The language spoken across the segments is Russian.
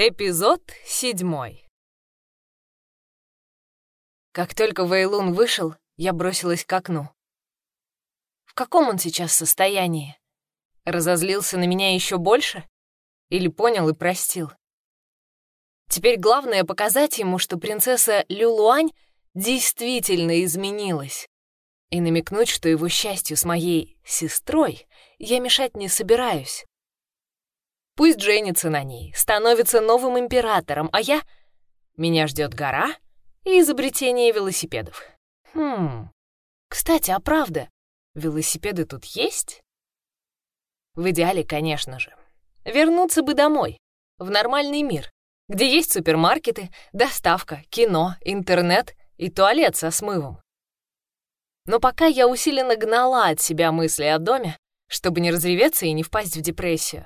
Эпизод седьмой. Как только Вейлун вышел, я бросилась к окну. В каком он сейчас состоянии? Разозлился на меня еще больше? Или понял и простил? Теперь главное показать ему, что принцесса Люлуань действительно изменилась, и намекнуть, что его счастью с моей сестрой я мешать не собираюсь. Пусть женится на ней, становится новым императором, а я... Меня ждет гора и изобретение велосипедов. Хм... Кстати, а правда, велосипеды тут есть? В идеале, конечно же. Вернуться бы домой, в нормальный мир, где есть супермаркеты, доставка, кино, интернет и туалет со смывом. Но пока я усиленно гнала от себя мысли о доме, чтобы не разреветься и не впасть в депрессию.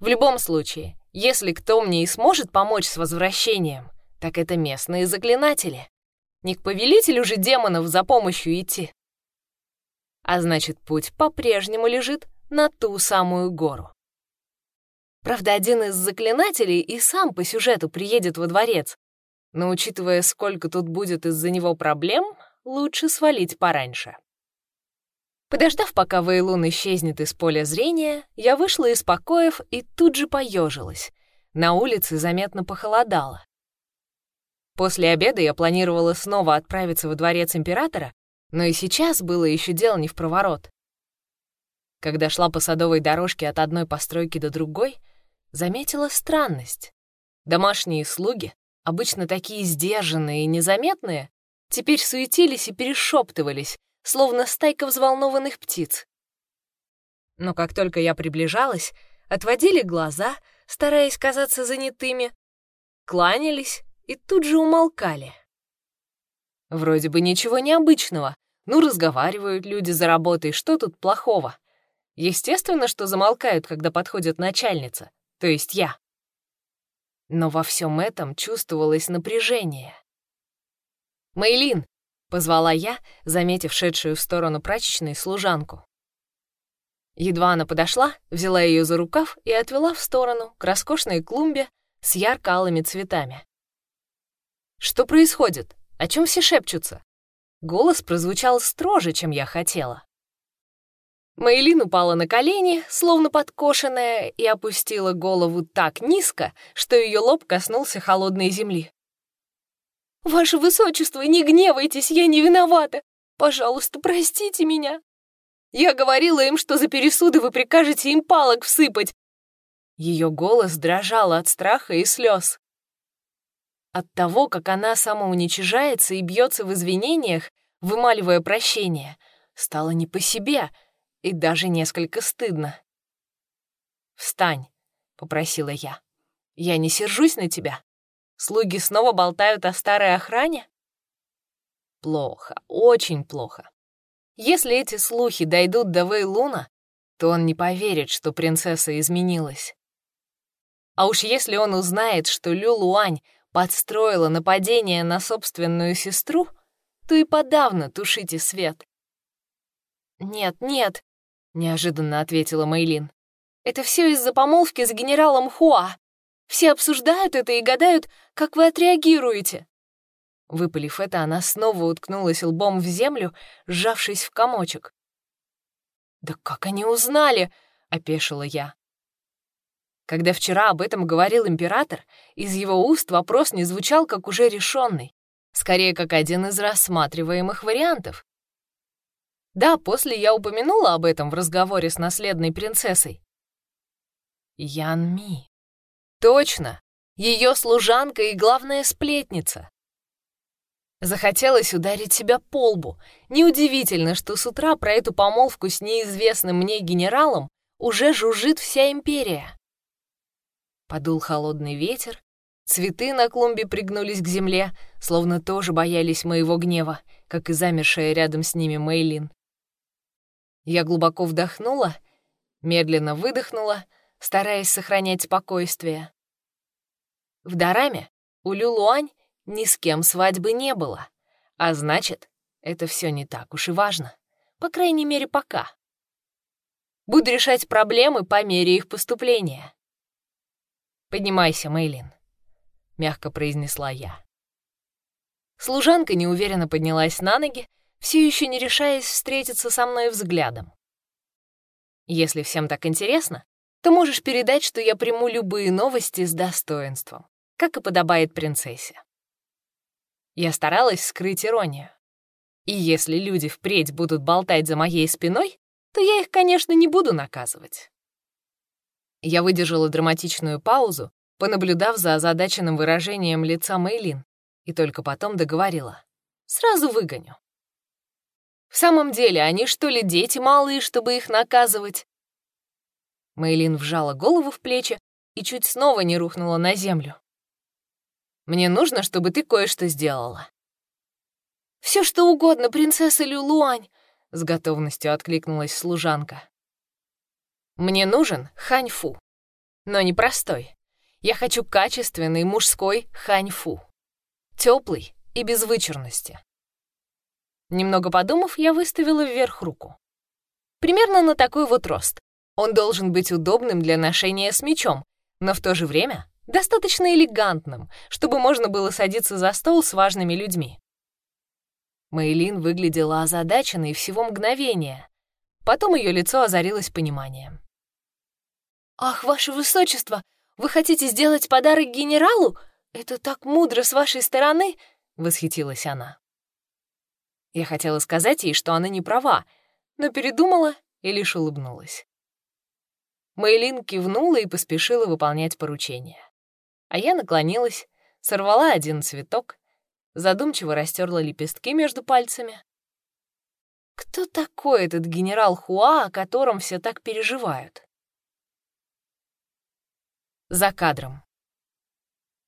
В любом случае, если кто мне и сможет помочь с возвращением, так это местные заклинатели. Не к повелителю же демонов за помощью идти. А значит, путь по-прежнему лежит на ту самую гору. Правда, один из заклинателей и сам по сюжету приедет во дворец, но учитывая, сколько тут будет из-за него проблем, лучше свалить пораньше. Подождав, пока Вейлун исчезнет из поля зрения, я вышла из покоев и тут же поежилась. На улице заметно похолодало. После обеда я планировала снова отправиться во дворец императора, но и сейчас было еще дело не в проворот. Когда шла по садовой дорожке от одной постройки до другой, заметила странность. Домашние слуги, обычно такие сдержанные и незаметные, теперь суетились и перешептывались, словно стайка взволнованных птиц. Но как только я приближалась, отводили глаза, стараясь казаться занятыми, кланялись и тут же умолкали. Вроде бы ничего необычного. Ну, разговаривают люди за работой, что тут плохого? Естественно, что замолкают, когда подходит начальница, то есть я. Но во всем этом чувствовалось напряжение. «Мейлин, Позвала я, заметив шедшую в сторону прачечной служанку. Едва она подошла, взяла ее за рукав и отвела в сторону к роскошной клумбе с ярко-алыми цветами. «Что происходит? О чем все шепчутся?» Голос прозвучал строже, чем я хотела. Мейлин упала на колени, словно подкошенная, и опустила голову так низко, что ее лоб коснулся холодной земли. «Ваше высочество, не гневайтесь, я не виновата! Пожалуйста, простите меня!» «Я говорила им, что за пересуды вы прикажете им палок всыпать!» Ее голос дрожал от страха и слез. От того, как она самоуничижается и бьется в извинениях, вымаливая прощение, стало не по себе и даже несколько стыдно. «Встань», — попросила я. «Я не сержусь на тебя. Слуги снова болтают о старой охране? Плохо, очень плохо. Если эти слухи дойдут до Вейлуна, то он не поверит, что принцесса изменилась. А уж если он узнает, что Люлуань подстроила нападение на собственную сестру, то и подавно тушите свет. «Нет, нет», — неожиданно ответила Мейлин. «Это все из-за помолвки с генералом Хуа. Все обсуждают это и гадают, как вы отреагируете». Выпалив это, она снова уткнулась лбом в землю, сжавшись в комочек. «Да как они узнали?» — опешила я. Когда вчера об этом говорил император, из его уст вопрос не звучал как уже решенный, скорее как один из рассматриваемых вариантов. Да, после я упомянула об этом в разговоре с наследной принцессой. Ян Ми. Точно, ее служанка и главная сплетница. Захотелось ударить себя по лбу. Неудивительно, что с утра про эту помолвку с неизвестным мне генералом уже жужжит вся империя. Подул холодный ветер, цветы на клумбе пригнулись к земле, словно тоже боялись моего гнева, как и замершая рядом с ними Мейлин. Я глубоко вдохнула, медленно выдохнула — стараясь сохранять спокойствие. В Дараме у Люлуань ни с кем свадьбы не было, а значит, это все не так уж и важно, по крайней мере, пока. Буду решать проблемы по мере их поступления. «Поднимайся, Мейлин», — мягко произнесла я. Служанка неуверенно поднялась на ноги, все еще не решаясь встретиться со мной взглядом. Если всем так интересно, то можешь передать, что я приму любые новости с достоинством, как и подобает принцессе. Я старалась скрыть иронию. И если люди впредь будут болтать за моей спиной, то я их, конечно, не буду наказывать. Я выдержала драматичную паузу, понаблюдав за озадаченным выражением лица Мейлин, и только потом договорила. «Сразу выгоню». «В самом деле, они что ли дети малые, чтобы их наказывать?» Мейлин вжала голову в плечи и чуть снова не рухнула на землю. «Мне нужно, чтобы ты кое-что сделала». Все что угодно, принцесса Люлуань», — с готовностью откликнулась служанка. «Мне нужен ханьфу, но не простой. Я хочу качественный мужской ханьфу, теплый и без вычурности». Немного подумав, я выставила вверх руку. Примерно на такой вот рост. Он должен быть удобным для ношения с мечом, но в то же время достаточно элегантным, чтобы можно было садиться за стол с важными людьми. Мейлин выглядела озадаченной всего мгновения. Потом ее лицо озарилось пониманием. «Ах, ваше высочество, вы хотите сделать подарок генералу? Это так мудро с вашей стороны!» — восхитилась она. Я хотела сказать ей, что она не права, но передумала и лишь улыбнулась. Мейлин кивнула и поспешила выполнять поручение. А я наклонилась, сорвала один цветок задумчиво растерла лепестки между пальцами. Кто такой этот генерал Хуа, о котором все так переживают? За кадром.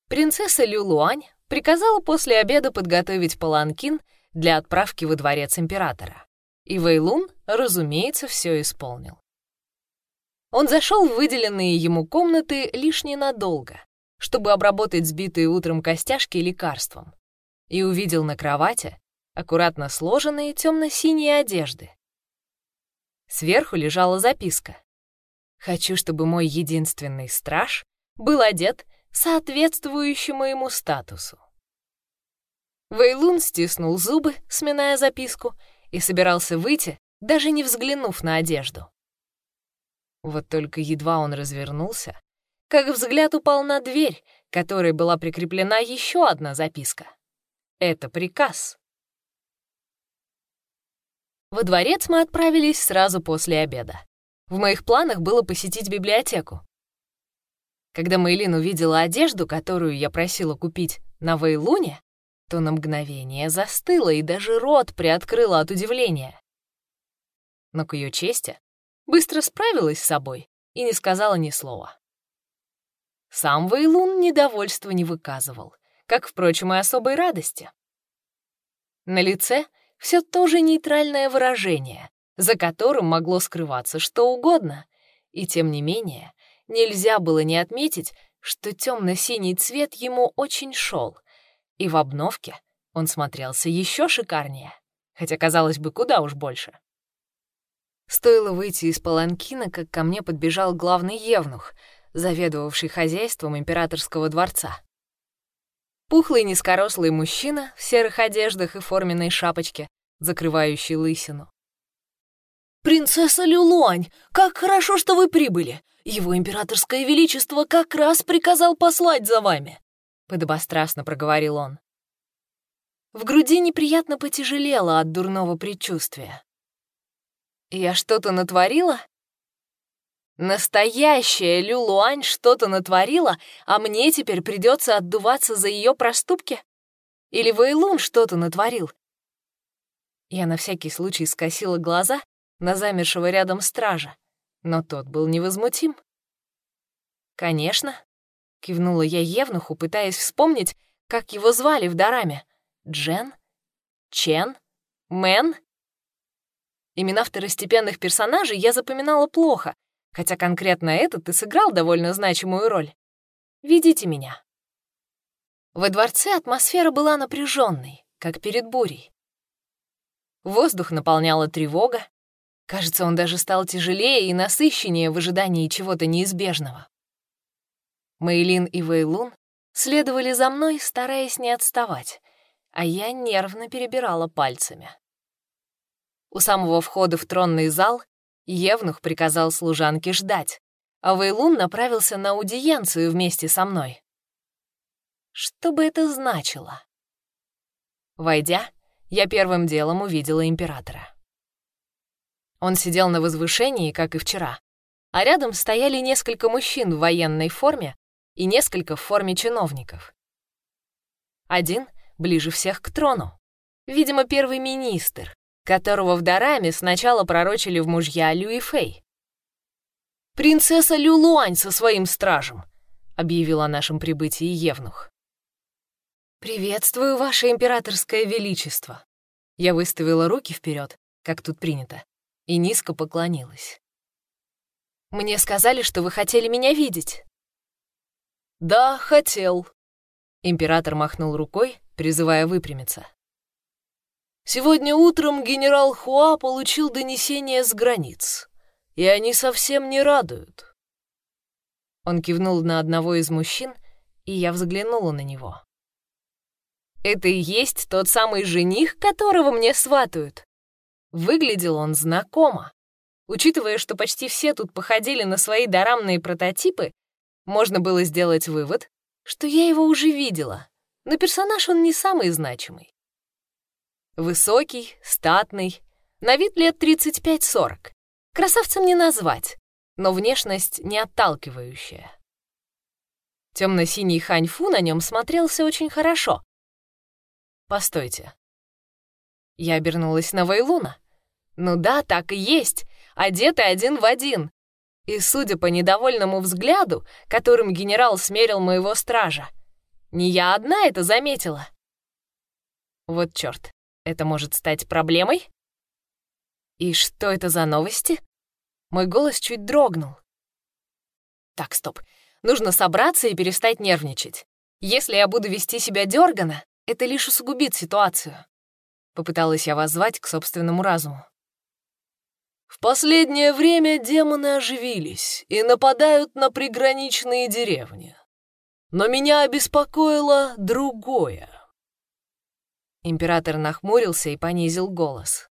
Принцесса Люлуань приказала после обеда подготовить паланкин для отправки во дворец императора. И Вэйлун, разумеется, все исполнил. Он зашел в выделенные ему комнаты лишь ненадолго, чтобы обработать сбитые утром костяшки лекарством и увидел на кровати аккуратно сложенные темно-синие одежды. Сверху лежала записка. «Хочу, чтобы мой единственный страж был одет соответствующим моему статусу». Вейлун стиснул зубы, сминая записку, и собирался выйти, даже не взглянув на одежду. Вот только едва он развернулся, как взгляд упал на дверь, которой была прикреплена еще одна записка. Это приказ. Во дворец мы отправились сразу после обеда. В моих планах было посетить библиотеку. Когда Мейлин увидела одежду, которую я просила купить на Вейлуне, то на мгновение застыла и даже рот приоткрыла от удивления. Но к ее чести быстро справилась с собой и не сказала ни слова. Сам Вейлун недовольства не выказывал как, впрочем, и особой радости. На лице все то же нейтральное выражение, за которым могло скрываться что угодно, и тем не менее нельзя было не отметить, что темно-синий цвет ему очень шел, и в обновке он смотрелся еще шикарнее, хотя, казалось бы, куда уж больше. Стоило выйти из паланкина, как ко мне подбежал главный евнух, заведовавший хозяйством императорского дворца. Пухлый низкорослый мужчина в серых одеждах и форменной шапочке, закрывающей лысину. «Принцесса Люлуань, как хорошо, что вы прибыли! Его императорское величество как раз приказал послать за вами!» Подобострастно проговорил он. В груди неприятно потяжелело от дурного предчувствия. «Я что-то натворила?» Настоящая Люлуань что-то натворила, а мне теперь придется отдуваться за ее проступки? Или Вейлун что-то натворил? Я на всякий случай скосила глаза на замершего рядом стража, но тот был невозмутим. «Конечно», — кивнула я Евнуху, пытаясь вспомнить, как его звали в Дараме. Джен? Чен? Мэн? Имена второстепенных персонажей я запоминала плохо, хотя конкретно этот и сыграл довольно значимую роль. Ведите меня. Во дворце атмосфера была напряженной, как перед бурей. Воздух наполняла тревога. Кажется, он даже стал тяжелее и насыщеннее в ожидании чего-то неизбежного. Мейлин и Вейлун следовали за мной, стараясь не отставать, а я нервно перебирала пальцами. У самого входа в тронный зал Евнух приказал служанке ждать, а Вейлун направился на аудиенцию вместе со мной. Что бы это значило? Войдя, я первым делом увидела императора. Он сидел на возвышении, как и вчера, а рядом стояли несколько мужчин в военной форме и несколько в форме чиновников. Один ближе всех к трону. Видимо, первый министр, которого в Дараме сначала пророчили в мужья Люи Фэй. «Принцесса Люлуань со своим стражем», — объявил о нашем прибытии Евнух. «Приветствую, Ваше Императорское Величество!» Я выставила руки вперед, как тут принято, и низко поклонилась. «Мне сказали, что вы хотели меня видеть». «Да, хотел», — император махнул рукой, призывая выпрямиться. «Сегодня утром генерал Хуа получил донесение с границ, и они совсем не радуют». Он кивнул на одного из мужчин, и я взглянула на него. «Это и есть тот самый жених, которого мне сватают?» Выглядел он знакомо. Учитывая, что почти все тут походили на свои дорамные прототипы, можно было сделать вывод, что я его уже видела, но персонаж он не самый значимый. Высокий, статный, на вид лет 35-40. Красавцем не назвать, но внешность не отталкивающая. Темно-синий ханьфу на нем смотрелся очень хорошо. Постойте. Я обернулась на Вейлуна. Ну да, так и есть, одетый один в один, и, судя по недовольному взгляду, которым генерал смерил моего стража, не я одна это заметила. Вот черт, это может стать проблемой? И что это за новости? Мой голос чуть дрогнул. Так, стоп. Нужно собраться и перестать нервничать. Если я буду вести себя дёрганно, это лишь усугубит ситуацию. Попыталась я воззвать к собственному разуму. В последнее время демоны оживились и нападают на приграничные деревни. Но меня обеспокоило другое. Император нахмурился и понизил голос.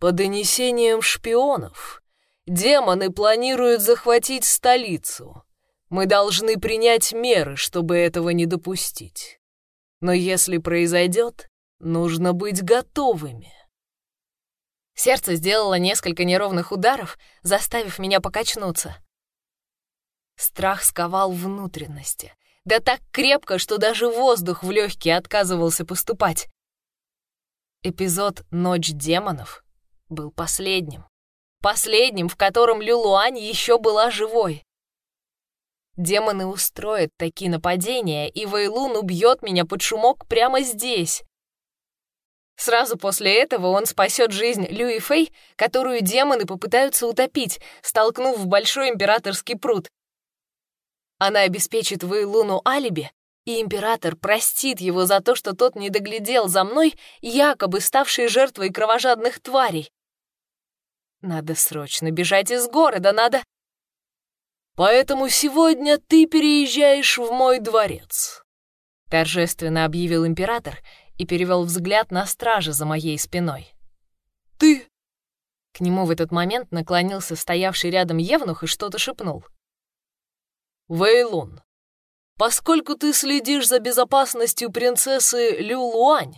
По донесениям шпионов, демоны планируют захватить столицу. Мы должны принять меры, чтобы этого не допустить. Но если произойдет, нужно быть готовыми. Сердце сделало несколько неровных ударов, заставив меня покачнуться. Страх сковал внутренности. Да так крепко, что даже воздух в легкие отказывался поступать. Эпизод «Ночь демонов» был последним. Последним, в котором Люлуань еще была живой. Демоны устроят такие нападения, и Вейлун убьет меня под шумок прямо здесь. Сразу после этого он спасет жизнь Люи Фэй, которую демоны попытаются утопить, столкнув в большой императорский пруд. Она обеспечит Вейлуну алиби, и император простит его за то, что тот не доглядел за мной, якобы ставшей жертвой кровожадных тварей. Надо срочно бежать из города, надо... «Поэтому сегодня ты переезжаешь в мой дворец», — торжественно объявил император и перевел взгляд на стража за моей спиной. «Ты...» К нему в этот момент наклонился стоявший рядом Евнух и что-то шепнул. «Вейлун, поскольку ты следишь за безопасностью принцессы Люлуань,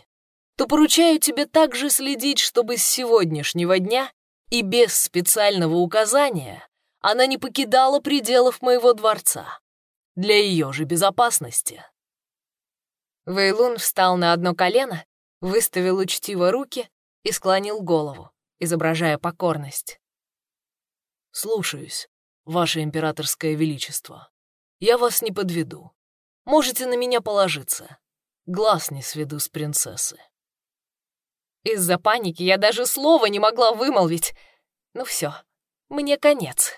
то поручаю тебе также следить, чтобы с сегодняшнего дня и без специального указания она не покидала пределов моего дворца. Для ее же безопасности. Вейлун встал на одно колено, выставил учтиво руки и склонил голову, изображая покорность. «Слушаюсь, Ваше Императорское Величество. Я вас не подведу. Можете на меня положиться. Глаз не сведу с принцессы». Из-за паники я даже слова не могла вымолвить. Ну все, мне конец.